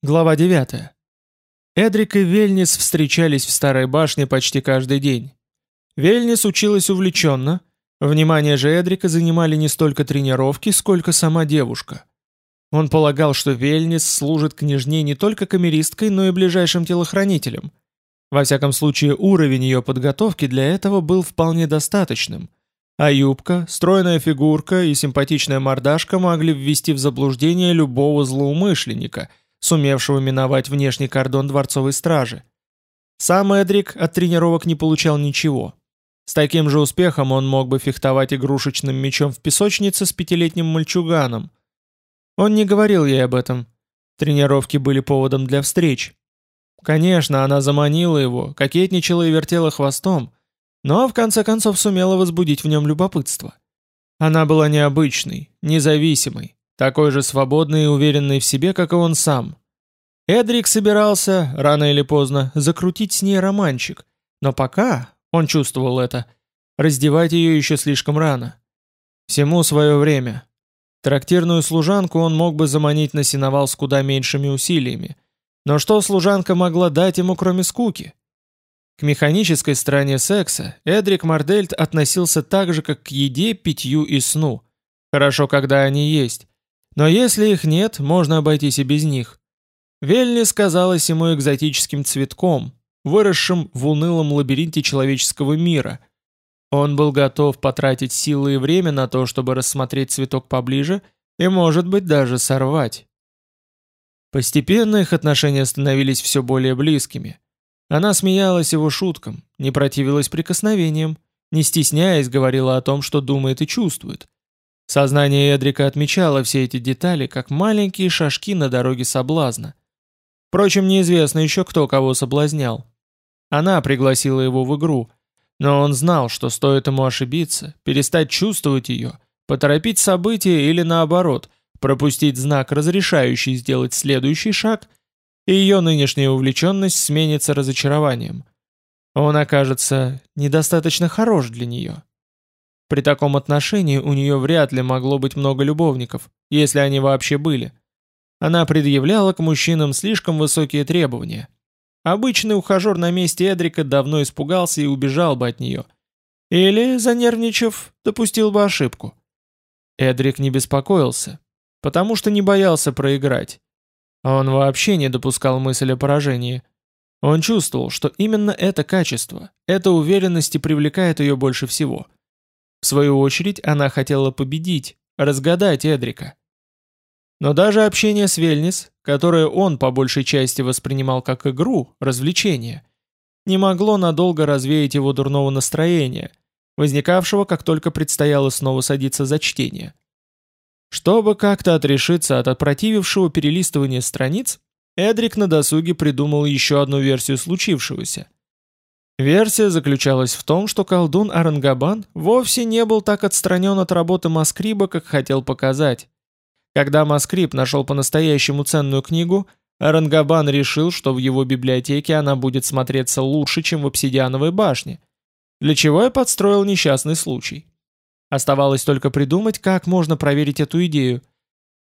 Глава 9. Эдрик и Вельнис встречались в Старой башне почти каждый день. Вельнис училась увлеченно, внимание же Эдрика занимали не столько тренировки, сколько сама девушка. Он полагал, что Вельнис служит княжне не только камеристкой, но и ближайшим телохранителем. Во всяком случае, уровень ее подготовки для этого был вполне достаточным, а юбка, стройная фигурка и симпатичная мордашка могли ввести в заблуждение любого злоумышленника – сумевшего миновать внешний кордон дворцовой стражи. Сам Эдрик от тренировок не получал ничего. С таким же успехом он мог бы фехтовать игрушечным мечом в песочнице с пятилетним мальчуганом. Он не говорил ей об этом. Тренировки были поводом для встреч. Конечно, она заманила его, кокетничала и вертела хвостом, но в конце концов сумела возбудить в нем любопытство. Она была необычной, независимой, такой же свободный и уверенный в себе, как и он сам. Эдрик собирался, рано или поздно, закрутить с ней романчик, но пока, он чувствовал это, раздевать ее еще слишком рано. Всему свое время. Трактирную служанку он мог бы заманить на сеновал с куда меньшими усилиями. Но что служанка могла дать ему, кроме скуки? К механической стороне секса Эдрик Мардельт относился так же, как к еде, питью и сну. Хорошо, когда они есть. Но если их нет, можно обойтись и без них. Вельнис казалась ему экзотическим цветком, выросшим в унылом лабиринте человеческого мира. Он был готов потратить силы и время на то, чтобы рассмотреть цветок поближе и, может быть, даже сорвать. Постепенно их отношения становились все более близкими. Она смеялась его шуткам, не противилась прикосновениям, не стесняясь говорила о том, что думает и чувствует. Сознание Эдрика отмечало все эти детали, как маленькие шажки на дороге соблазна. Впрочем, неизвестно еще, кто кого соблазнял. Она пригласила его в игру, но он знал, что стоит ему ошибиться, перестать чувствовать ее, поторопить события или наоборот, пропустить знак, разрешающий сделать следующий шаг, и ее нынешняя увлеченность сменится разочарованием. Он окажется недостаточно хорош для нее. При таком отношении у нее вряд ли могло быть много любовников, если они вообще были. Она предъявляла к мужчинам слишком высокие требования. Обычный ухажер на месте Эдрика давно испугался и убежал бы от нее. Или, занервничав, допустил бы ошибку. Эдрик не беспокоился, потому что не боялся проиграть. Он вообще не допускал мысли о поражении. Он чувствовал, что именно это качество, эта уверенность и привлекает ее больше всего – свою очередь, она хотела победить, разгадать Эдрика. Но даже общение с Вельнис, которое он по большей части воспринимал как игру, развлечение, не могло надолго развеять его дурного настроения, возникавшего, как только предстояло снова садиться за чтение. Чтобы как-то отрешиться от опротивившего перелистывания страниц, Эдрик на досуге придумал еще одну версию случившегося – Версия заключалась в том, что колдун Арангабан вовсе не был так отстранен от работы Маскриба, как хотел показать. Когда Маскриб нашел по-настоящему ценную книгу, Арангабан решил, что в его библиотеке она будет смотреться лучше, чем в обсидиановой башне, для чего и подстроил несчастный случай. Оставалось только придумать, как можно проверить эту идею.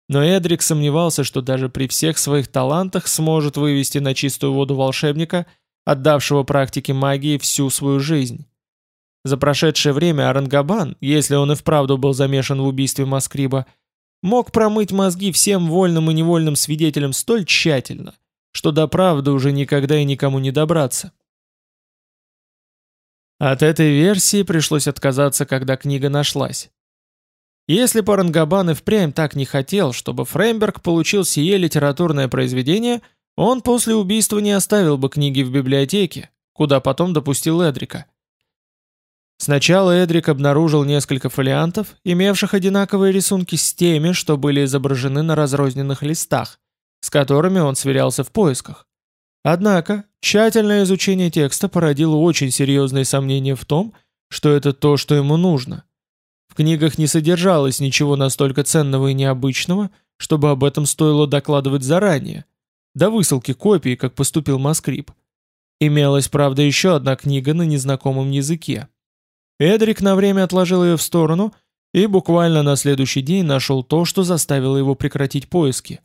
Но Эдрик сомневался, что даже при всех своих талантах сможет вывести на чистую воду волшебника – отдавшего практике магии всю свою жизнь. За прошедшее время Арангабан, если он и вправду был замешан в убийстве Маскриба, мог промыть мозги всем вольным и невольным свидетелям столь тщательно, что до правды уже никогда и никому не добраться. От этой версии пришлось отказаться, когда книга нашлась. Если Парангабан и впрямь так не хотел, чтобы Фреймберг получил сие литературное произведение – он после убийства не оставил бы книги в библиотеке, куда потом допустил Эдрика. Сначала Эдрик обнаружил несколько фолиантов, имевших одинаковые рисунки с теми, что были изображены на разрозненных листах, с которыми он сверялся в поисках. Однако, тщательное изучение текста породило очень серьезные сомнения в том, что это то, что ему нужно. В книгах не содержалось ничего настолько ценного и необычного, чтобы об этом стоило докладывать заранее, до высылки копии, как поступил Маскрип. Имелась, правда, еще одна книга на незнакомом языке. Эдрик на время отложил ее в сторону и буквально на следующий день нашел то, что заставило его прекратить поиски.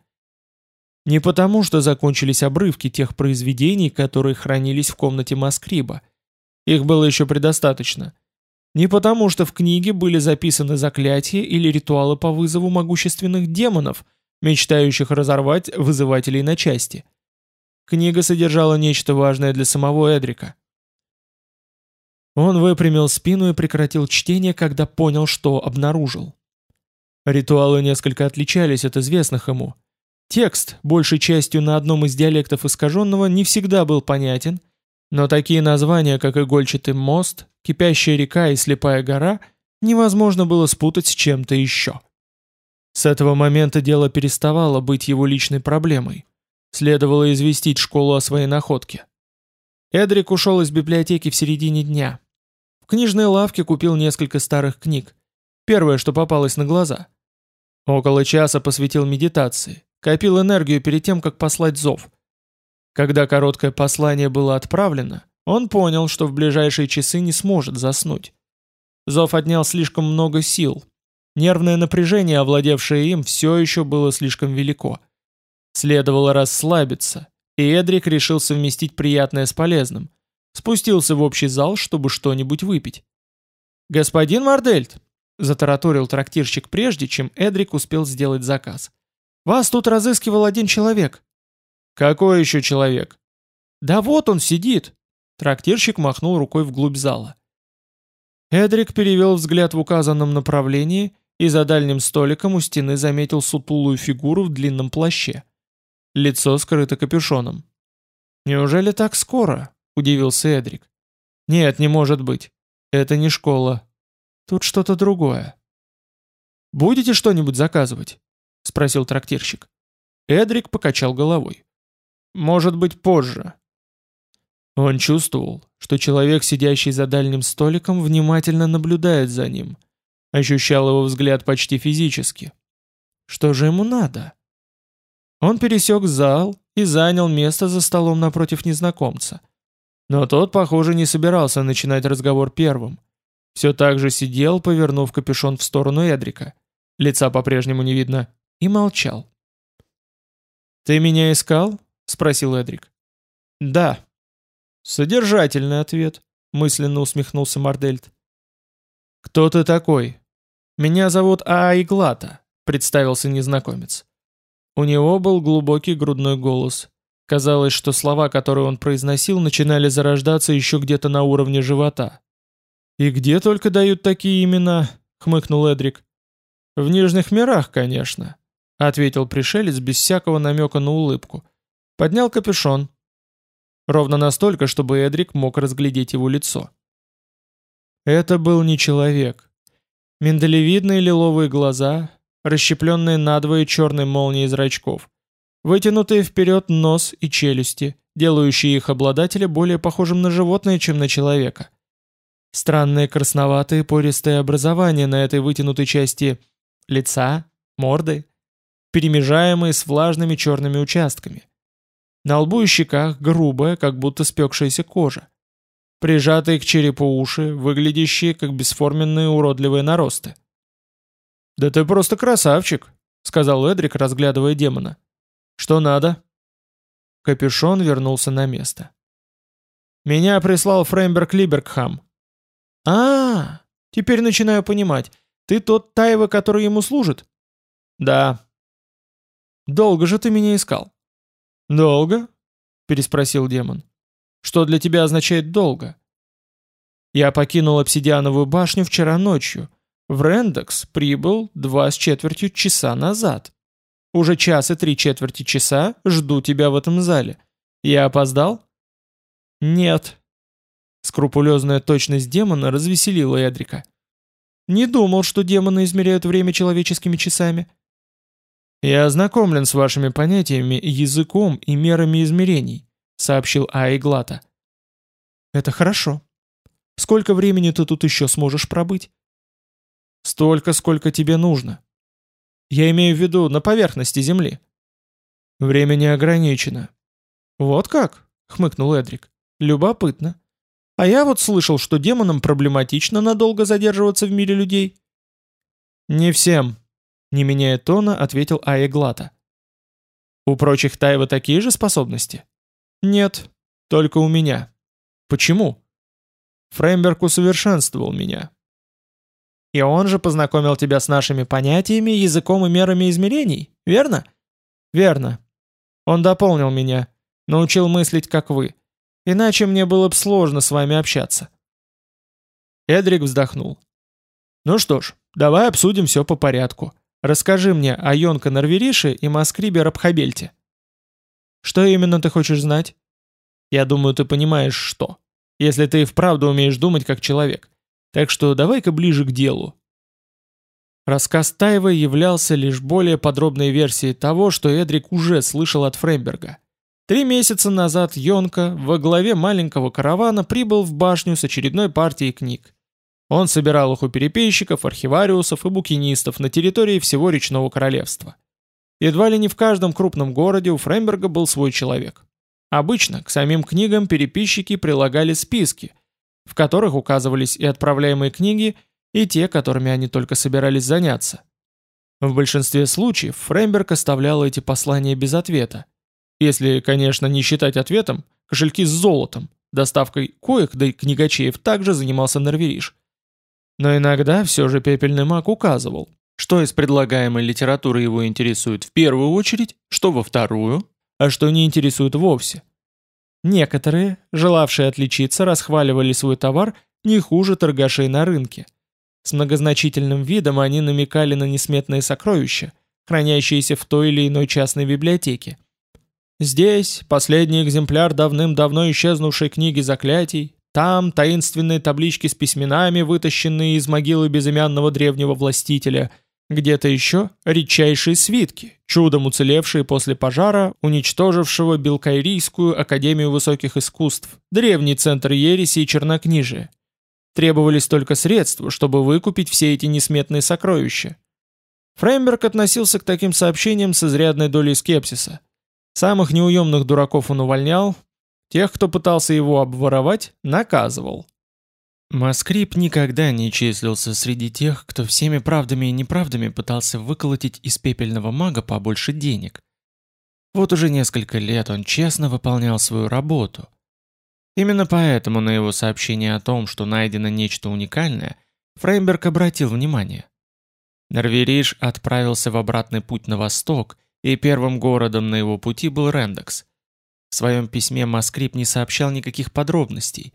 Не потому, что закончились обрывки тех произведений, которые хранились в комнате Маскриба. Их было еще предостаточно. Не потому, что в книге были записаны заклятия или ритуалы по вызову могущественных демонов, мечтающих разорвать вызывателей на части. Книга содержала нечто важное для самого Эдрика. Он выпрямил спину и прекратил чтение, когда понял, что обнаружил. Ритуалы несколько отличались от известных ему. Текст, большей частью на одном из диалектов искаженного, не всегда был понятен, но такие названия, как «Игольчатый мост», «Кипящая река» и «Слепая гора» невозможно было спутать с чем-то еще. С этого момента дело переставало быть его личной проблемой. Следовало известить школу о своей находке. Эдрик ушел из библиотеки в середине дня. В книжной лавке купил несколько старых книг. Первое, что попалось на глаза. Около часа посвятил медитации, копил энергию перед тем, как послать зов. Когда короткое послание было отправлено, он понял, что в ближайшие часы не сможет заснуть. Зов отнял слишком много сил. Нервное напряжение, овладевшее им, все еще было слишком велико. Следовало расслабиться, и Эдрик решил совместить приятное с полезным. Спустился в общий зал, чтобы что-нибудь выпить. «Господин Мардельт!» — затараторил трактирщик прежде, чем Эдрик успел сделать заказ. «Вас тут разыскивал один человек». «Какой еще человек?» «Да вот он сидит!» Трактирщик махнул рукой вглубь зала. Эдрик перевел взгляд в указанном направлении и за дальним столиком у стены заметил сутулую фигуру в длинном плаще. Лицо скрыто капюшоном. «Неужели так скоро?» — удивился Эдрик. «Нет, не может быть. Это не школа. Тут что-то другое». «Будете что-нибудь заказывать?» — спросил трактирщик. Эдрик покачал головой. «Может быть, позже». Он чувствовал, что человек, сидящий за дальним столиком, внимательно наблюдает за ним. Ощущал его взгляд почти физически. Что же ему надо? Он пересек зал и занял место за столом напротив незнакомца. Но тот, похоже, не собирался начинать разговор первым. Все так же сидел, повернув капюшон в сторону Эдрика. Лица по-прежнему не видно. И молчал. «Ты меня искал?» — спросил Эдрик. «Да». «Содержательный ответ», — мысленно усмехнулся Мардельт. «Кто ты такой?» «Меня зовут Аиглата», — представился незнакомец. У него был глубокий грудной голос. Казалось, что слова, которые он произносил, начинали зарождаться еще где-то на уровне живота. «И где только дают такие имена?» — хмыкнул Эдрик. «В Нижних мирах, конечно», — ответил пришелец без всякого намека на улыбку. Поднял капюшон. Ровно настолько, чтобы Эдрик мог разглядеть его лицо. Это был не человек. Миндалевидные лиловые глаза, расщепленные надвое черной молнией зрачков, вытянутые вперед нос и челюсти, делающие их обладателя более похожим на животное, чем на человека. Странные красноватые пористые образования на этой вытянутой части лица, морды, перемежаемые с влажными черными участками. На лбу и щеках грубая, как будто спекшаяся кожа. Прижатые к черепу уши, выглядящие как бесформенные уродливые наросты. «Да ты просто красавчик», — сказал Эдрик, разглядывая демона. «Что надо?» Капюшон вернулся на место. «Меня прислал Фреймберг Либергхам». А, -а, а Теперь начинаю понимать. Ты тот Тайва, который ему служит?» «Да». «Долго же ты меня искал?» «Долго?» — переспросил демон. «Что для тебя означает «долго»?» «Я покинул обсидиановую башню вчера ночью» В Рендекс прибыл два с четвертью часа назад. Уже час и три четверти часа жду тебя в этом зале. Я опоздал? Нет. Скрупулезная точность демона развеселила Эдрика. Не думал, что демоны измеряют время человеческими часами. Я ознакомлен с вашими понятиями, языком и мерами измерений, сообщил Аиглата. Это хорошо. Сколько времени ты тут еще сможешь пробыть? Столько, сколько тебе нужно. Я имею в виду на поверхности Земли. Время не ограничено. Вот как? Хмыкнул Эдрик. Любопытно. А я вот слышал, что демонам проблематично надолго задерживаться в мире людей. Не всем, не меняя тона, ответил Аеглата. У прочих Тайва такие же способности? Нет, только у меня. Почему? Фреймберг усовершенствовал меня. И он же познакомил тебя с нашими понятиями, языком и мерами измерений, верно? Верно. Он дополнил меня, научил мыслить, как вы. Иначе мне было бы сложно с вами общаться. Эдрик вздохнул. Ну что ж, давай обсудим все по порядку. Расскажи мне о Йонка Норверише и Маскрибе Рабхабельте. Что именно ты хочешь знать? Я думаю, ты понимаешь, что. Если ты и вправду умеешь думать как человек. Так что давай-ка ближе к делу. Рассказ Тайва являлся лишь более подробной версией того, что Эдрик уже слышал от Фреймберга. Три месяца назад Йонка во главе маленького каравана прибыл в башню с очередной партией книг. Он собирал их у переписчиков, архивариусов и букинистов на территории всего речного королевства. Едва ли не в каждом крупном городе у Фреймберга был свой человек. Обычно к самим книгам переписчики прилагали списки, в которых указывались и отправляемые книги, и те, которыми они только собирались заняться. В большинстве случаев Фреймберг оставлял эти послания без ответа. Если, конечно, не считать ответом кошельки с золотом, доставкой коек да и книгачеев также занимался Норвериш. Но иногда все же пепельный маг указывал, что из предлагаемой литературы его интересует в первую очередь, что во вторую, а что не интересует вовсе. Некоторые, желавшие отличиться, расхваливали свой товар не хуже торгашей на рынке. С многозначительным видом они намекали на несметные сокровища, хранящиеся в той или иной частной библиотеке. Здесь последний экземпляр давным-давно исчезнувшей книги заклятий, там таинственные таблички с письменами, вытащенные из могилы безымянного древнего властителя. Где-то еще редчайшие свитки, чудом уцелевшие после пожара, уничтожившего Белкайрийскую Академию Высоких Искусств, древний центр ереси и чернокнижия. Требовались только средства, чтобы выкупить все эти несметные сокровища. Фреймберг относился к таким сообщениям с изрядной долей скепсиса. Самых неуемных дураков он увольнял, Тех, кто пытался его обворовать, наказывал. Маскрип никогда не числился среди тех, кто всеми правдами и неправдами пытался выколотить из пепельного мага побольше денег. Вот уже несколько лет он честно выполнял свою работу. Именно поэтому на его сообщение о том, что найдено нечто уникальное, Фреймберг обратил внимание. Норвериш отправился в обратный путь на восток, и первым городом на его пути был Рендекс. В своем письме Маскрип не сообщал никаких подробностей.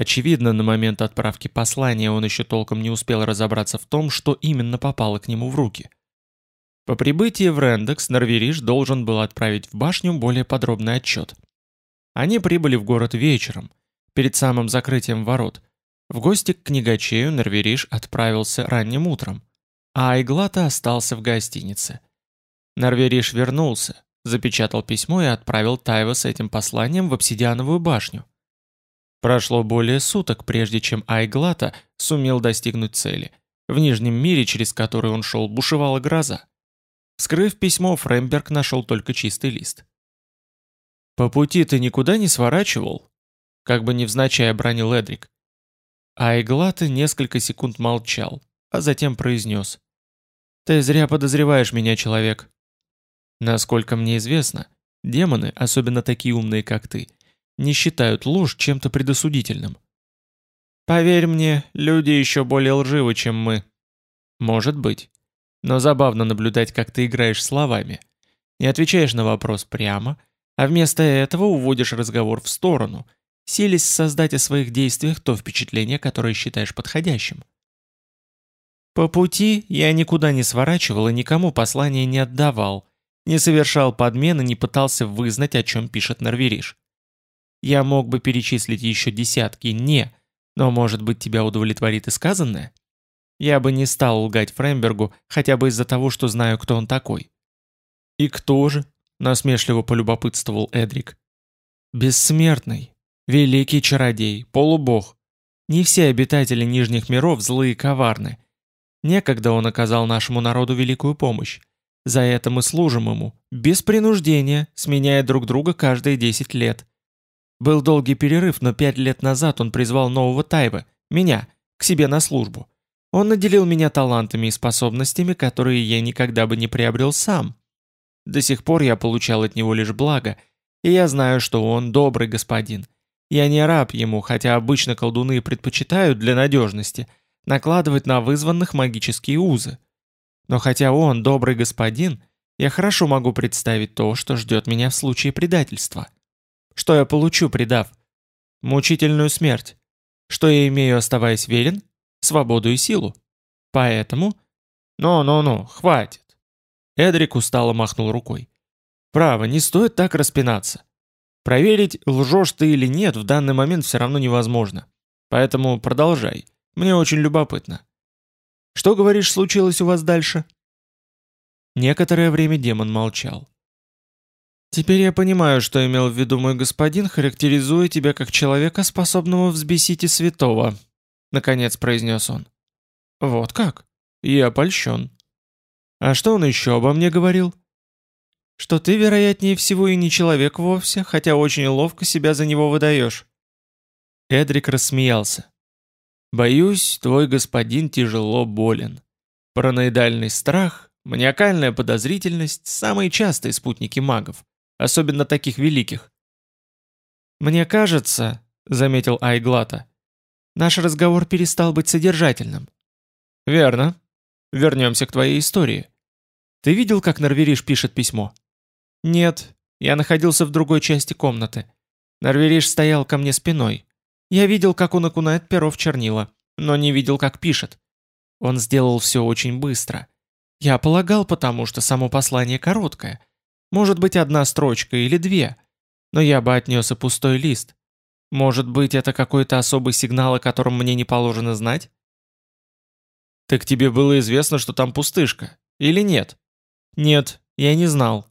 Очевидно, на момент отправки послания он еще толком не успел разобраться в том, что именно попало к нему в руки. По прибытии в Рендекс Норвериш должен был отправить в башню более подробный отчет. Они прибыли в город вечером, перед самым закрытием ворот. В гости к книгачею Норвериш отправился ранним утром, а Айглата остался в гостинице. Норвериш вернулся, запечатал письмо и отправил Тайва с этим посланием в обсидиановую башню. Прошло более суток, прежде чем Айглата сумел достигнуть цели. В Нижнем мире, через который он шел, бушевала гроза. Скрыв письмо, Фреймберг нашел только чистый лист. «По пути ты никуда не сворачивал?» Как бы невзначай обронил Эдрик. Айглата несколько секунд молчал, а затем произнес. «Ты зря подозреваешь меня, человек. Насколько мне известно, демоны, особенно такие умные, как ты, не считают ложь чем-то предосудительным. Поверь мне, люди еще более лживы, чем мы. Может быть. Но забавно наблюдать, как ты играешь словами. Не отвечаешь на вопрос прямо, а вместо этого уводишь разговор в сторону, силясь создать о своих действиях то впечатление, которое считаешь подходящим. По пути я никуда не сворачивал и никому послания не отдавал, не совершал подмены, не пытался вызнать, о чем пишет Норвериш. Я мог бы перечислить еще десятки «не», но, может быть, тебя удовлетворит и сказанное? Я бы не стал лгать Фрембергу, хотя бы из-за того, что знаю, кто он такой. «И кто же?» — насмешливо полюбопытствовал Эдрик. «Бессмертный, великий чародей, полубог. Не все обитатели Нижних миров злые и коварны. Некогда он оказал нашему народу великую помощь. За это мы служим ему, без принуждения, сменяя друг друга каждые 10 лет. Был долгий перерыв, но пять лет назад он призвал нового Тайва, меня, к себе на службу. Он наделил меня талантами и способностями, которые я никогда бы не приобрел сам. До сих пор я получал от него лишь благо, и я знаю, что он добрый господин. Я не раб ему, хотя обычно колдуны предпочитают для надежности накладывать на вызванных магические узы. Но хотя он добрый господин, я хорошо могу представить то, что ждет меня в случае предательства. Что я получу, предав? Мучительную смерть. Что я имею, оставаясь верен? Свободу и силу. Поэтому... Ну-ну-ну, хватит. Эдрик устало махнул рукой. Право, не стоит так распинаться. Проверить, лжешь ты или нет, в данный момент все равно невозможно. Поэтому продолжай. Мне очень любопытно. Что, говоришь, случилось у вас дальше?» Некоторое время демон молчал. «Теперь я понимаю, что имел в виду мой господин, характеризуя тебя как человека, способного взбесить и святого», — наконец произнес он. «Вот как? Я польщен. А что он еще обо мне говорил?» «Что ты, вероятнее всего, и не человек вовсе, хотя очень ловко себя за него выдаешь». Эдрик рассмеялся. «Боюсь, твой господин тяжело болен. Параноидальный страх, маниакальная подозрительность – самые частые спутники магов, особенно таких великих». «Мне кажется», – заметил Айглата, – «наш разговор перестал быть содержательным». «Верно. Вернемся к твоей истории. Ты видел, как Норвериш пишет письмо?» «Нет, я находился в другой части комнаты. Норвериш стоял ко мне спиной. Я видел, как он окунает перо в чернила, но не видел, как пишет. Он сделал все очень быстро. Я полагал потому, что само послание короткое. Может быть, одна строчка или две. Но я бы отнес и пустой лист. Может быть, это какой-то особый сигнал, о котором мне не положено знать? Так тебе было известно, что там пустышка? Или нет? Нет, я не знал.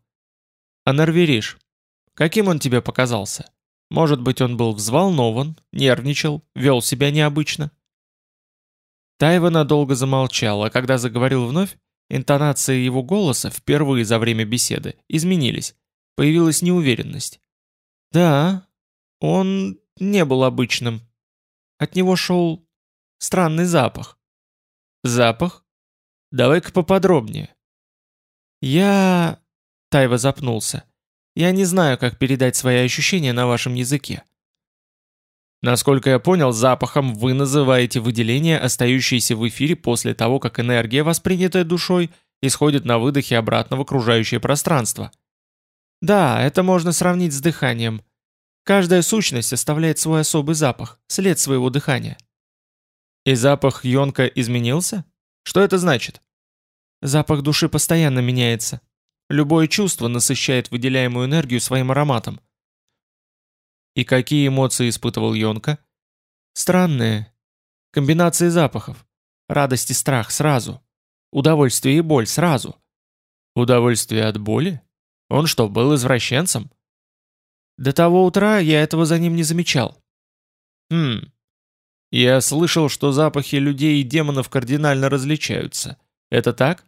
А Норвериш, каким он тебе показался? Может быть, он был взволнован, нервничал, вел себя необычно. Тайва надолго замолчал, а когда заговорил вновь, интонации его голоса впервые за время беседы изменились. Появилась неуверенность. Да, он не был обычным. От него шел странный запах. Запах? Давай-ка поподробнее. Я... Тайва запнулся. Я не знаю, как передать свои ощущения на вашем языке. Насколько я понял, запахом вы называете выделения, остающиеся в эфире после того, как энергия, воспринятая душой, исходит на выдохе обратно в окружающее пространство. Да, это можно сравнить с дыханием. Каждая сущность оставляет свой особый запах, след своего дыхания. И запах Йонка изменился? Что это значит? Запах души постоянно меняется. Любое чувство насыщает выделяемую энергию своим ароматом. И какие эмоции испытывал Йонка? Странные. Комбинации запахов. Радость и страх сразу. Удовольствие и боль сразу. Удовольствие от боли? Он что, был извращенцем? До того утра я этого за ним не замечал. Хм. Я слышал, что запахи людей и демонов кардинально различаются. Это так?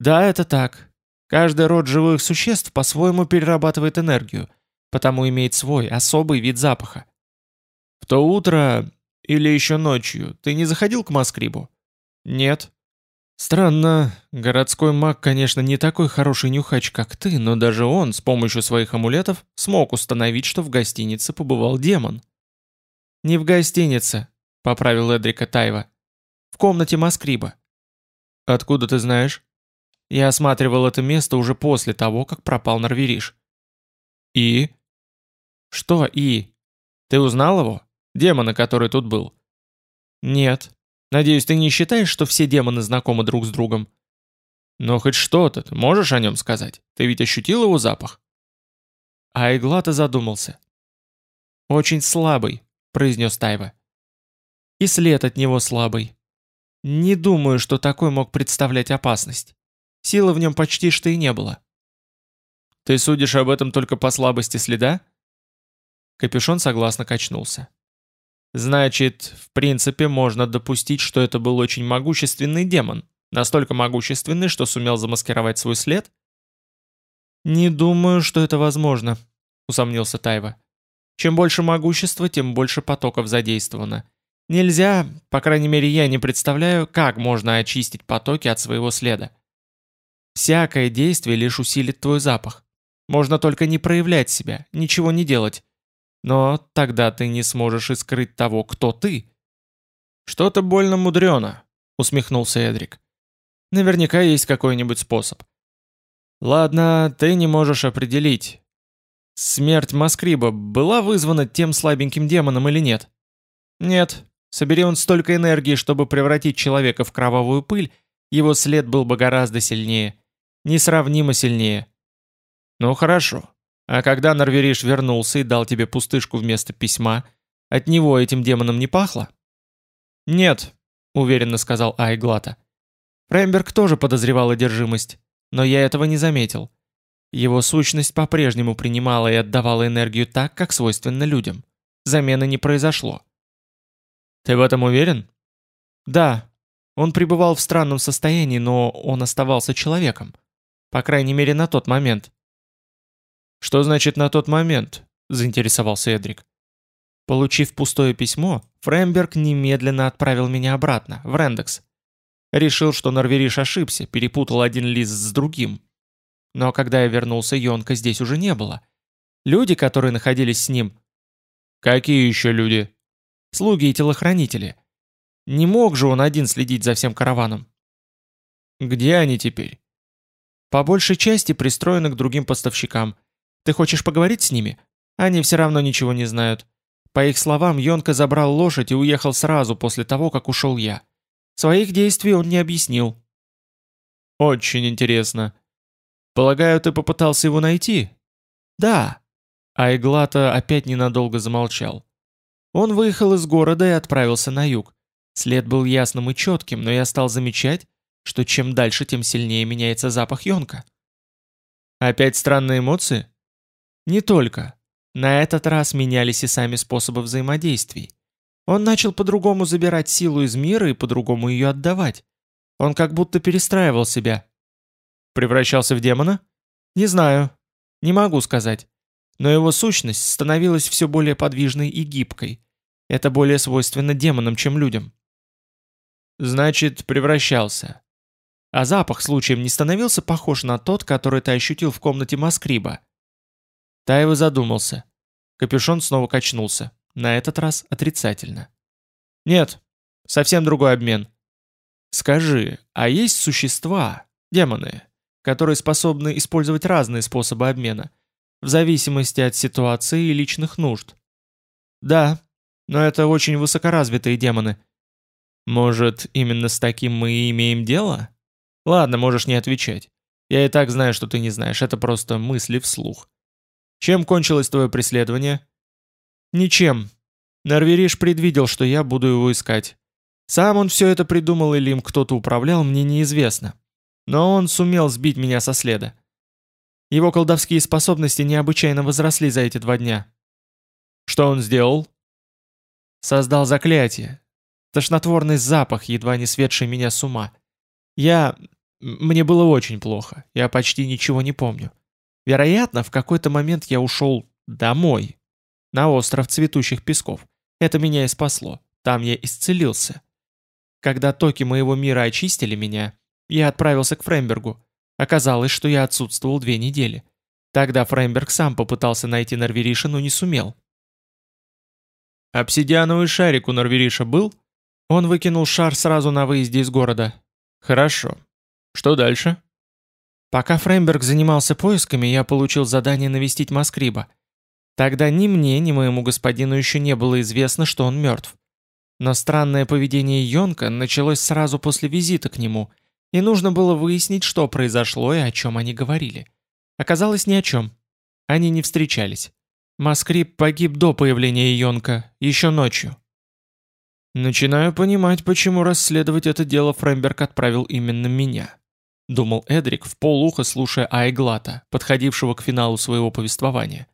Да, это так. Каждый род живых существ по-своему перерабатывает энергию, потому имеет свой особый вид запаха. В то утро или еще ночью ты не заходил к Маскрибу? Нет. Странно, городской маг, конечно, не такой хороший нюхач, как ты, но даже он с помощью своих амулетов смог установить, что в гостинице побывал демон. Не в гостинице, поправил Эдрика Тайва. В комнате Маскриба. Откуда ты знаешь? Я осматривал это место уже после того, как пропал Норвериш. И? Что «и»? Ты узнал его? Демона, который тут был? Нет. Надеюсь, ты не считаешь, что все демоны знакомы друг с другом? Но хоть что-то ты можешь о нем сказать? Ты ведь ощутил его запах? А Иглата задумался. «Очень слабый», — произнес Тайва. «И след от него слабый. Не думаю, что такой мог представлять опасность. Силы в нем почти что и не было. «Ты судишь об этом только по слабости следа?» Капюшон согласно качнулся. «Значит, в принципе, можно допустить, что это был очень могущественный демон, настолько могущественный, что сумел замаскировать свой след?» «Не думаю, что это возможно», — усомнился Тайва. «Чем больше могущества, тем больше потоков задействовано. Нельзя, по крайней мере я не представляю, как можно очистить потоки от своего следа. Всякое действие лишь усилит твой запах. Можно только не проявлять себя, ничего не делать. Но тогда ты не сможешь и скрыть того, кто ты. Что-то больно мудрено, усмехнулся Эдрик. Наверняка есть какой-нибудь способ. Ладно, ты не можешь определить. Смерть Маскриба была вызвана тем слабеньким демоном или нет? Нет. Собери он столько энергии, чтобы превратить человека в кровавую пыль, его след был бы гораздо сильнее. Несравнимо сильнее. Ну хорошо. А когда Норвериш вернулся и дал тебе пустышку вместо письма, от него этим демоном не пахло? Нет, уверенно сказал Айглата. Фреймберг тоже подозревал одержимость, но я этого не заметил. Его сущность по-прежнему принимала и отдавала энергию так, как свойственно людям. Замены не произошло. Ты в этом уверен? Да. Он пребывал в странном состоянии, но он оставался человеком. По крайней мере, на тот момент. Что значит «на тот момент»? Заинтересовался Эдрик. Получив пустое письмо, Фрэмберг немедленно отправил меня обратно, в Рендекс. Решил, что Норвериш ошибся, перепутал один лист с другим. Но когда я вернулся, Йонка здесь уже не было. Люди, которые находились с ним... Какие еще люди? Слуги и телохранители. Не мог же он один следить за всем караваном. Где они теперь? По большей части пристроены к другим поставщикам. Ты хочешь поговорить с ними? Они все равно ничего не знают. По их словам, Йонка забрал лошадь и уехал сразу после того, как ушел я. Своих действий он не объяснил. Очень интересно. Полагаю, ты попытался его найти? Да. А Иглата опять ненадолго замолчал. Он выехал из города и отправился на юг. След был ясным и четким, но я стал замечать, что чем дальше, тем сильнее меняется запах Йонка. Опять странные эмоции? Не только. На этот раз менялись и сами способы взаимодействий. Он начал по-другому забирать силу из мира и по-другому ее отдавать. Он как будто перестраивал себя. Превращался в демона? Не знаю. Не могу сказать. Но его сущность становилась все более подвижной и гибкой. Это более свойственно демонам, чем людям. Значит, превращался. А запах случаем не становился похож на тот, который ты ощутил в комнате Маскриба? Таева задумался. Капюшон снова качнулся. На этот раз отрицательно. Нет, совсем другой обмен. Скажи, а есть существа, демоны, которые способны использовать разные способы обмена, в зависимости от ситуации и личных нужд? Да, но это очень высокоразвитые демоны. Может, именно с таким мы и имеем дело? Ладно, можешь не отвечать. Я и так знаю, что ты не знаешь, это просто мысли вслух. Чем кончилось твое преследование? Ничем. Норвериш предвидел, что я буду его искать. Сам он все это придумал или им кто-то управлял, мне неизвестно. Но он сумел сбить меня со следа. Его колдовские способности необычайно возросли за эти два дня. Что он сделал? Создал заклятие. Тошнотворный запах, едва не светший меня с ума. Я... Мне было очень плохо. Я почти ничего не помню. Вероятно, в какой-то момент я ушел домой, на остров цветущих песков. Это меня и спасло. Там я исцелился. Когда токи моего мира очистили меня, я отправился к Фреймбергу. Оказалось, что я отсутствовал две недели. Тогда Фреймберг сам попытался найти Норвериша, но не сумел. Обсидиановый шарик у Норвериша был? Он выкинул шар сразу на выезде из города. Хорошо. Что дальше? Пока Фреймберг занимался поисками, я получил задание навестить Маскриба. Тогда ни мне, ни моему господину еще не было известно, что он мертв. Но странное поведение Йонка началось сразу после визита к нему, и нужно было выяснить, что произошло и о чем они говорили. Оказалось, ни о чем. Они не встречались. Маскрип погиб до появления Йонка, еще ночью. «Начинаю понимать, почему расследовать это дело Фреймберг отправил именно меня», думал Эдрик в полуха, слушая Айглата, подходившего к финалу своего повествования.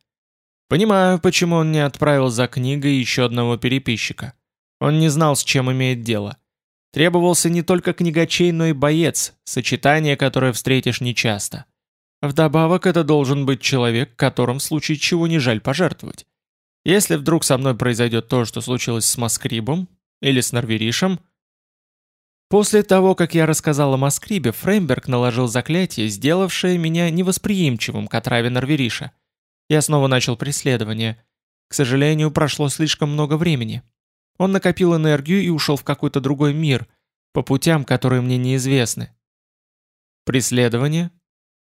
Понимаю, почему он не отправил за книгой еще одного переписчика. Он не знал, с чем имеет дело. Требовался не только книгачей, но и боец, сочетание, которое встретишь нечасто. Вдобавок, это должен быть человек, которым в случае чего не жаль пожертвовать. Если вдруг со мной произойдет то, что случилось с Маскрибом или с Норверишем... После того, как я рассказал о Маскрибе, Фреймберг наложил заклятие, сделавшее меня невосприимчивым к отраве Норвериша. Я снова начал преследование. К сожалению, прошло слишком много времени. Он накопил энергию и ушел в какой-то другой мир, по путям, которые мне неизвестны. Преследование?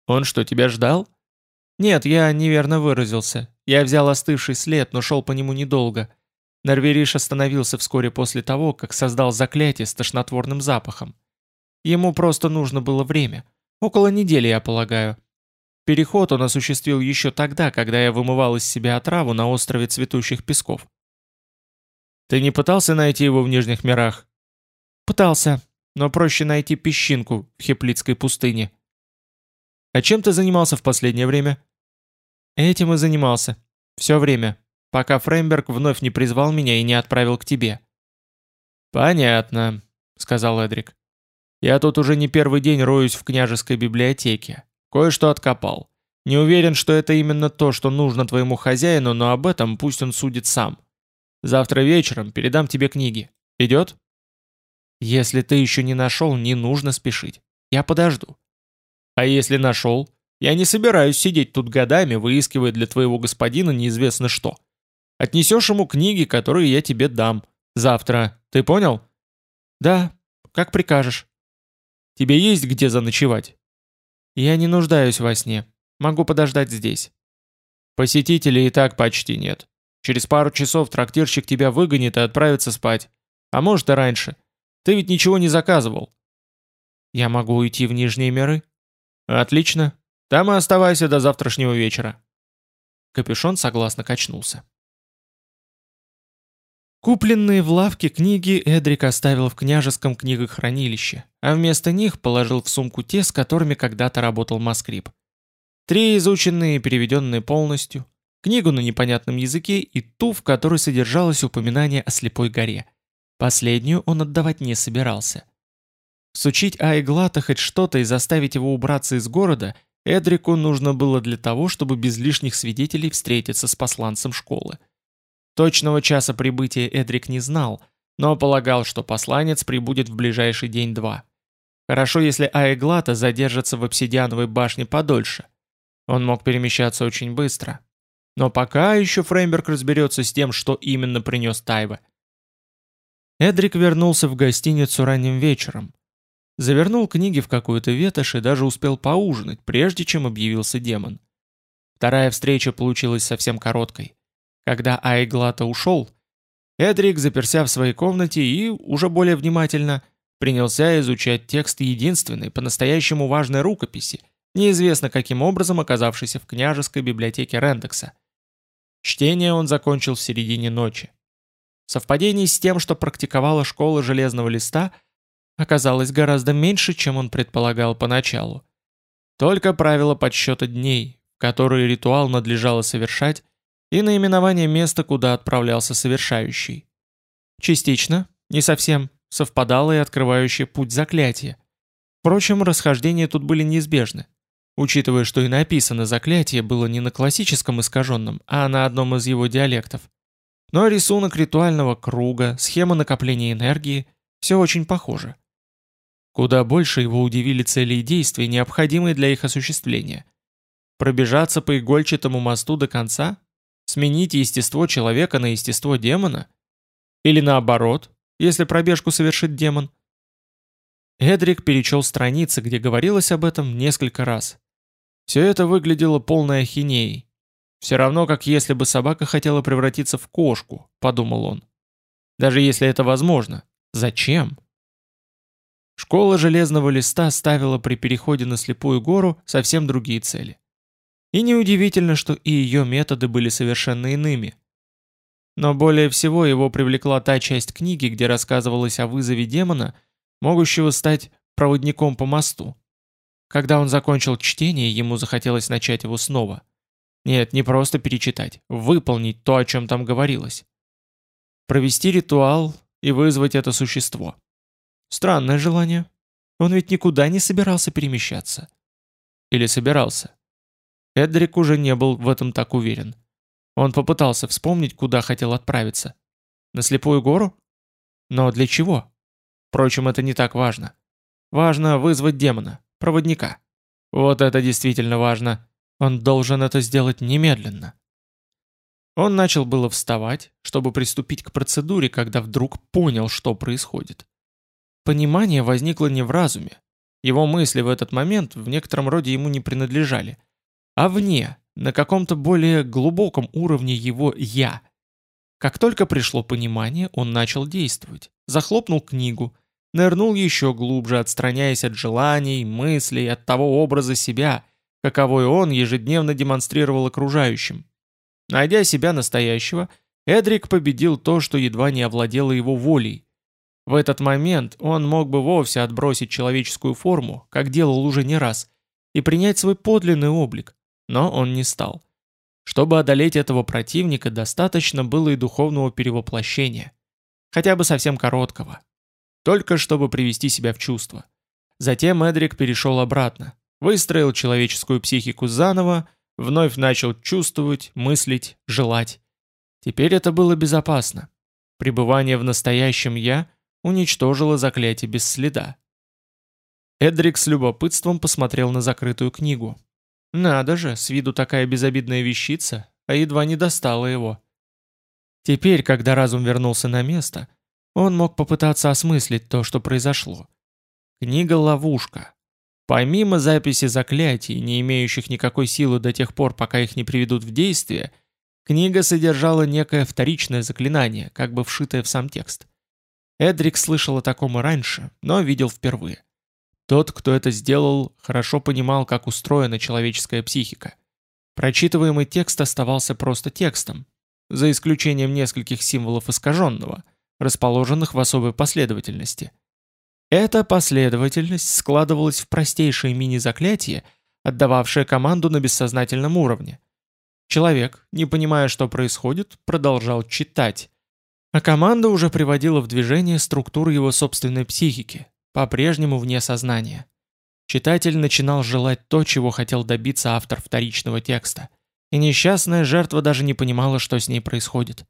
Он что, тебя ждал? Нет, я неверно выразился. Я взял остывший след, но шел по нему недолго. Норвериш остановился вскоре после того, как создал заклятие с тошнотворным запахом. Ему просто нужно было время. Около недели, я полагаю. Переход он осуществил еще тогда, когда я вымывал из себя отраву на острове Цветущих Песков. Ты не пытался найти его в Нижних мирах? Пытался, но проще найти песчинку в Хеплитской пустыне. А чем ты занимался в последнее время? Этим и занимался. Все время пока Фреймберг вновь не призвал меня и не отправил к тебе». «Понятно», — сказал Эдрик. «Я тут уже не первый день роюсь в княжеской библиотеке. Кое-что откопал. Не уверен, что это именно то, что нужно твоему хозяину, но об этом пусть он судит сам. Завтра вечером передам тебе книги. Идет?» «Если ты еще не нашел, не нужно спешить. Я подожду». «А если нашел?» Я не собираюсь сидеть тут годами, выискивая для твоего господина неизвестно что. Отнесешь ему книги, которые я тебе дам. Завтра. Ты понял? Да, как прикажешь. Тебе есть где заночевать? Я не нуждаюсь во сне. Могу подождать здесь. Посетителей и так почти нет. Через пару часов трактирщик тебя выгонит и отправится спать. А может и раньше. Ты ведь ничего не заказывал. Я могу уйти в Нижние миры? Отлично. Там и оставайся до завтрашнего вечера. Капюшон согласно качнулся. Купленные в лавке книги Эдрик оставил в княжеском книгохранилище, а вместо них положил в сумку те, с которыми когда-то работал Маскрип. Три изученные и переведенные полностью, книгу на непонятном языке и ту, в которой содержалось упоминание о Слепой горе. Последнюю он отдавать не собирался. Сучить Айглата хоть что-то и заставить его убраться из города Эдрику нужно было для того, чтобы без лишних свидетелей встретиться с посланцем школы. Точного часа прибытия Эдрик не знал, но полагал, что посланец прибудет в ближайший день-два. Хорошо, если Аэглата задержится в обсидиановой башне подольше. Он мог перемещаться очень быстро. Но пока еще Фреймберг разберется с тем, что именно принес Тайва. Эдрик вернулся в гостиницу ранним вечером. Завернул книги в какую-то ветошь и даже успел поужинать, прежде чем объявился демон. Вторая встреча получилась совсем короткой. Когда Айглата ушел, Эдрик, заперся в своей комнате и, уже более внимательно, принялся изучать текст единственной, по-настоящему важной рукописи, неизвестно каким образом оказавшейся в княжеской библиотеке Рендекса. Чтение он закончил в середине ночи. Совпадений с тем, что практиковала школа железного листа, оказалось гораздо меньше, чем он предполагал поначалу. Только правила подсчета дней, которые ритуал надлежало совершать, и наименование места, куда отправлялся совершающий. Частично, не совсем, совпадало и открывающее путь заклятия. Впрочем, расхождения тут были неизбежны, учитывая, что и написано заклятие было не на классическом искаженном, а на одном из его диалектов. Но рисунок ритуального круга, схема накопления энергии – все очень похоже. Куда больше его удивили цели и действия, необходимые для их осуществления. Пробежаться по игольчатому мосту до конца Сменить естество человека на естество демона? Или наоборот, если пробежку совершит демон? Эдрик перечел страницы, где говорилось об этом несколько раз. Все это выглядело полной ахинеей. Все равно, как если бы собака хотела превратиться в кошку, подумал он. Даже если это возможно. Зачем? Школа Железного Листа ставила при переходе на Слепую гору совсем другие цели. И неудивительно, что и ее методы были совершенно иными. Но более всего его привлекла та часть книги, где рассказывалось о вызове демона, могущего стать проводником по мосту. Когда он закончил чтение, ему захотелось начать его снова. Нет, не просто перечитать, выполнить то, о чем там говорилось. Провести ритуал и вызвать это существо. Странное желание. Он ведь никуда не собирался перемещаться. Или собирался? Эдрик уже не был в этом так уверен. Он попытался вспомнить, куда хотел отправиться. На слепую гору? Но для чего? Впрочем, это не так важно. Важно вызвать демона, проводника. Вот это действительно важно. Он должен это сделать немедленно. Он начал было вставать, чтобы приступить к процедуре, когда вдруг понял, что происходит. Понимание возникло не в разуме. Его мысли в этот момент в некотором роде ему не принадлежали, а вне, на каком-то более глубоком уровне его «я». Как только пришло понимание, он начал действовать. Захлопнул книгу, нырнул еще глубже, отстраняясь от желаний, мыслей, от того образа себя, каковой он ежедневно демонстрировал окружающим. Найдя себя настоящего, Эдрик победил то, что едва не овладело его волей. В этот момент он мог бы вовсе отбросить человеческую форму, как делал уже не раз, и принять свой подлинный облик, но он не стал. Чтобы одолеть этого противника, достаточно было и духовного перевоплощения. Хотя бы совсем короткого. Только чтобы привести себя в чувство. Затем Эдрик перешел обратно, выстроил человеческую психику заново, вновь начал чувствовать, мыслить, желать. Теперь это было безопасно. Пребывание в настоящем «я» уничтожило заклятие без следа. Эдрик с любопытством посмотрел на закрытую книгу. Надо же, с виду такая безобидная вещица, а едва не достала его. Теперь, когда разум вернулся на место, он мог попытаться осмыслить то, что произошло. Книга-ловушка. Помимо записи заклятий, не имеющих никакой силы до тех пор, пока их не приведут в действие, книга содержала некое вторичное заклинание, как бы вшитое в сам текст. Эдрик слышал о таком и раньше, но видел впервые. Тот, кто это сделал, хорошо понимал, как устроена человеческая психика. Прочитываемый текст оставался просто текстом, за исключением нескольких символов искаженного, расположенных в особой последовательности. Эта последовательность складывалась в простейшее мини-заклятие, отдававшее команду на бессознательном уровне. Человек, не понимая, что происходит, продолжал читать, а команда уже приводила в движение структуру его собственной психики, по-прежнему вне сознания. Читатель начинал желать то, чего хотел добиться автор вторичного текста, и несчастная жертва даже не понимала, что с ней происходит.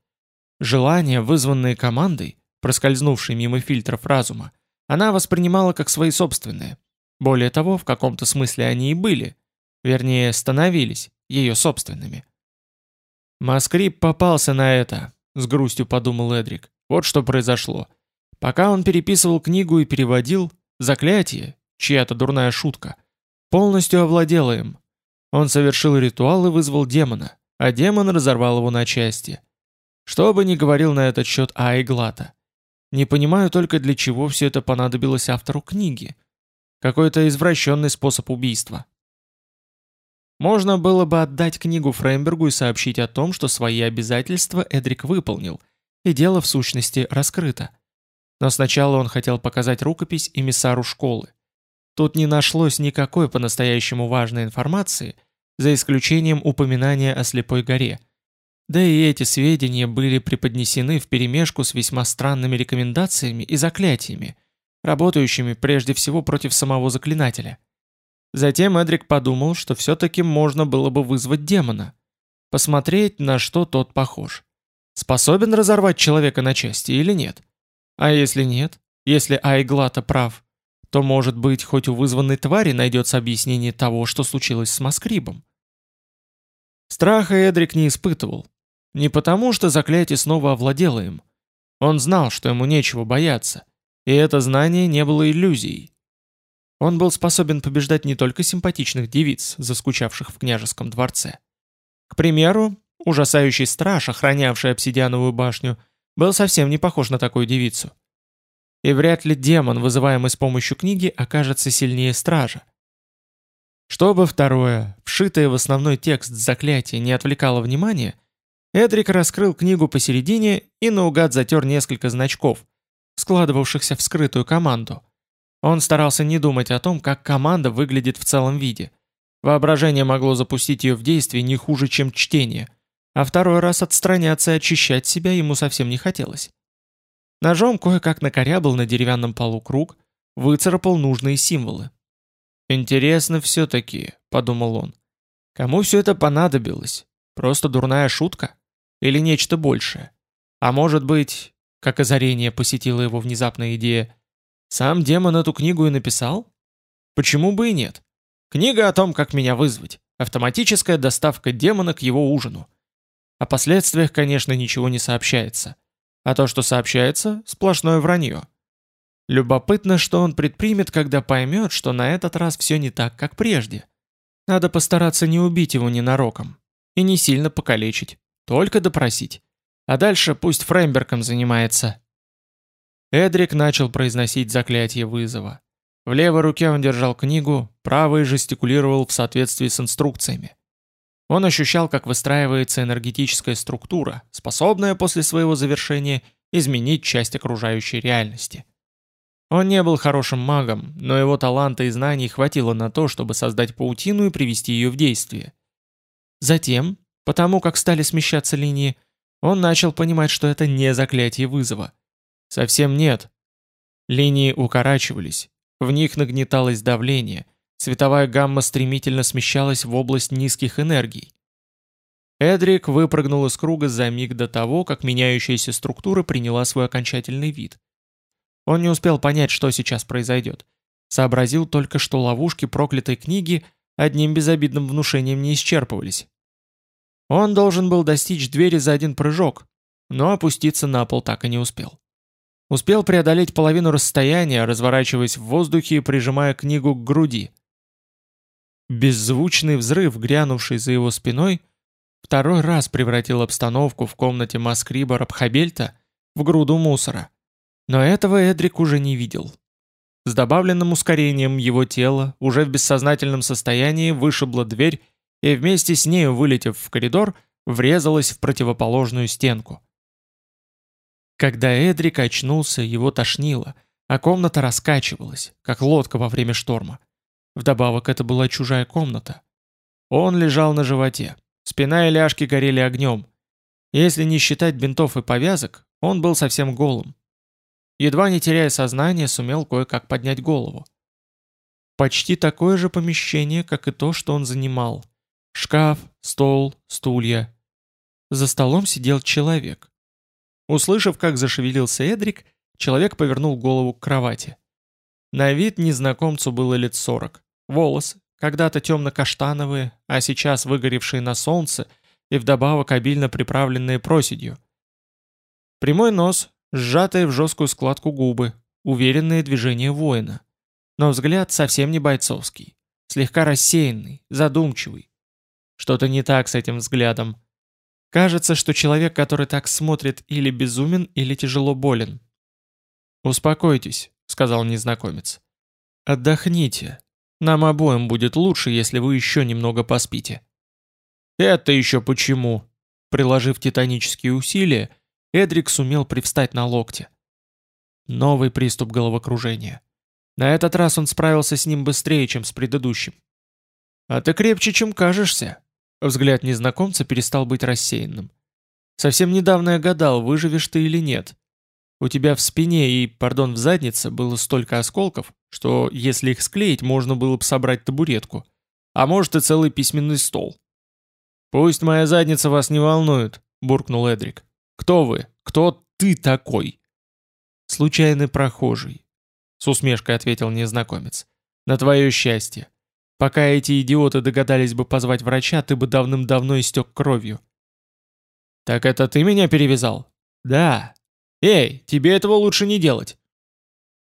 Желания, вызванные командой, проскользнувшей мимо фильтров разума, она воспринимала как свои собственные. Более того, в каком-то смысле они и были, вернее, становились ее собственными. Маскрип попался на это, с грустью подумал Эдрик. Вот что произошло. Пока он переписывал книгу и переводил, заклятие, чья-то дурная шутка, полностью овладело им. Он совершил ритуал и вызвал демона, а демон разорвал его на части. Что бы ни говорил на этот счет Айглата. Не понимаю только, для чего все это понадобилось автору книги. Какой-то извращенный способ убийства. Можно было бы отдать книгу Фреймбергу и сообщить о том, что свои обязательства Эдрик выполнил, и дело в сущности раскрыто. Но сначала он хотел показать рукопись эмиссару школы. Тут не нашлось никакой по-настоящему важной информации, за исключением упоминания о Слепой горе. Да и эти сведения были преподнесены вперемешку с весьма странными рекомендациями и заклятиями, работающими прежде всего против самого заклинателя. Затем Эдрик подумал, что все-таки можно было бы вызвать демона. Посмотреть, на что тот похож. Способен разорвать человека на части или нет? А если нет, если Айглата прав, то, может быть, хоть у вызванной твари найдется объяснение того, что случилось с Маскрибом. Страха Эдрик не испытывал. Не потому, что заклятие снова овладело им. Он знал, что ему нечего бояться, и это знание не было иллюзией. Он был способен побеждать не только симпатичных девиц, заскучавших в княжеском дворце. К примеру, ужасающий страж, охранявший обсидиановую башню, был совсем не похож на такую девицу. И вряд ли демон, вызываемый с помощью книги, окажется сильнее стража. Чтобы второе, вшитое в основной текст заклятие, не отвлекало внимания, Эдрик раскрыл книгу посередине и наугад затер несколько значков, складывавшихся в скрытую команду. Он старался не думать о том, как команда выглядит в целом виде. Воображение могло запустить ее в действие не хуже, чем чтение, а второй раз отстраняться и очищать себя ему совсем не хотелось. Ножом кое-как накорябал на деревянном полу круг, выцарапал нужные символы. «Интересно все-таки», — подумал он, — «кому все это понадобилось? Просто дурная шутка? Или нечто большее? А может быть, как озарение посетила его внезапная идея, Сам демон эту книгу и написал? Почему бы и нет? Книга о том, как меня вызвать. Автоматическая доставка демона к его ужину. О последствиях, конечно, ничего не сообщается. А то, что сообщается, сплошное вранье. Любопытно, что он предпримет, когда поймет, что на этот раз все не так, как прежде. Надо постараться не убить его ненароком. И не сильно покалечить. Только допросить. А дальше пусть Фреймбергом занимается. Эдрик начал произносить заклятие вызова. В левой руке он держал книгу, правой жестикулировал в соответствии с инструкциями. Он ощущал, как выстраивается энергетическая структура, способная после своего завершения изменить часть окружающей реальности. Он не был хорошим магом, но его таланта и знаний хватило на то, чтобы создать паутину и привести ее в действие. Затем, потому как стали смещаться линии, он начал понимать, что это не заклятие вызова. Совсем нет. Линии укорачивались, в них нагнеталось давление – Цветовая гамма стремительно смещалась в область низких энергий. Эдрик выпрыгнул из круга за миг до того, как меняющаяся структура приняла свой окончательный вид. Он не успел понять, что сейчас произойдет. Сообразил только, что ловушки проклятой книги одним безобидным внушением не исчерпывались. Он должен был достичь двери за один прыжок, но опуститься на пол так и не успел. Успел преодолеть половину расстояния, разворачиваясь в воздухе и прижимая книгу к груди. Беззвучный взрыв, грянувший за его спиной, второй раз превратил обстановку в комнате Маскриба Рабхабельта в груду мусора. Но этого Эдрик уже не видел. С добавленным ускорением его тело, уже в бессознательном состоянии, вышибла дверь и вместе с нею, вылетев в коридор, врезалась в противоположную стенку. Когда Эдрик очнулся, его тошнило, а комната раскачивалась, как лодка во время шторма. Вдобавок это была чужая комната. Он лежал на животе. Спина и ляжки горели огнем. Если не считать бинтов и повязок, он был совсем голым. Едва не теряя сознание, сумел кое-как поднять голову. Почти такое же помещение, как и то, что он занимал. Шкаф, стол, стулья. За столом сидел человек. Услышав, как зашевелился Эдрик, человек повернул голову к кровати. На вид незнакомцу было лет сорок. Волосы, когда-то темно-каштановые, а сейчас выгоревшие на солнце и вдобавок обильно приправленные проседью. Прямой нос, сжатые в жесткую складку губы, уверенные движения воина. Но взгляд совсем не бойцовский, слегка рассеянный, задумчивый. Что-то не так с этим взглядом. Кажется, что человек, который так смотрит, или безумен, или тяжело болен. «Успокойтесь», — сказал незнакомец. «Отдохните. Нам обоим будет лучше, если вы еще немного поспите». «Это еще почему?» Приложив титанические усилия, Эдрик сумел привстать на локте. Новый приступ головокружения. На этот раз он справился с ним быстрее, чем с предыдущим. «А ты крепче, чем кажешься». Взгляд незнакомца перестал быть рассеянным. «Совсем недавно я гадал, выживешь ты или нет. У тебя в спине и, пардон, в заднице было столько осколков, что, если их склеить, можно было бы собрать табуретку. А может и целый письменный стол. «Пусть моя задница вас не волнует», — буркнул Эдрик. «Кто вы? Кто ты такой?» «Случайный прохожий», — с усмешкой ответил незнакомец. «На твое счастье. Пока эти идиоты догадались бы позвать врача, ты бы давным-давно истек кровью». «Так это ты меня перевязал?» «Да, «Эй, тебе этого лучше не делать!»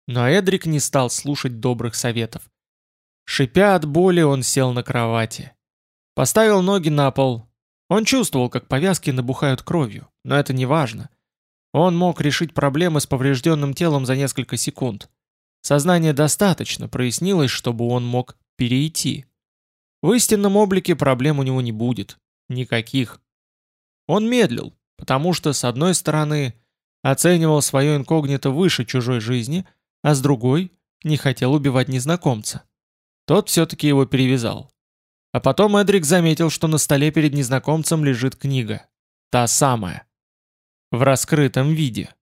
Но Эдрик не стал слушать добрых советов. Шипя от боли, он сел на кровати. Поставил ноги на пол. Он чувствовал, как повязки набухают кровью, но это не важно. Он мог решить проблемы с поврежденным телом за несколько секунд. Сознание достаточно прояснилось, чтобы он мог перейти. В истинном облике проблем у него не будет. Никаких. Он медлил, потому что, с одной стороны, Оценивал свое инкогнито выше чужой жизни, а с другой не хотел убивать незнакомца. Тот все-таки его перевязал. А потом Эдрик заметил, что на столе перед незнакомцем лежит книга. Та самая. В раскрытом виде.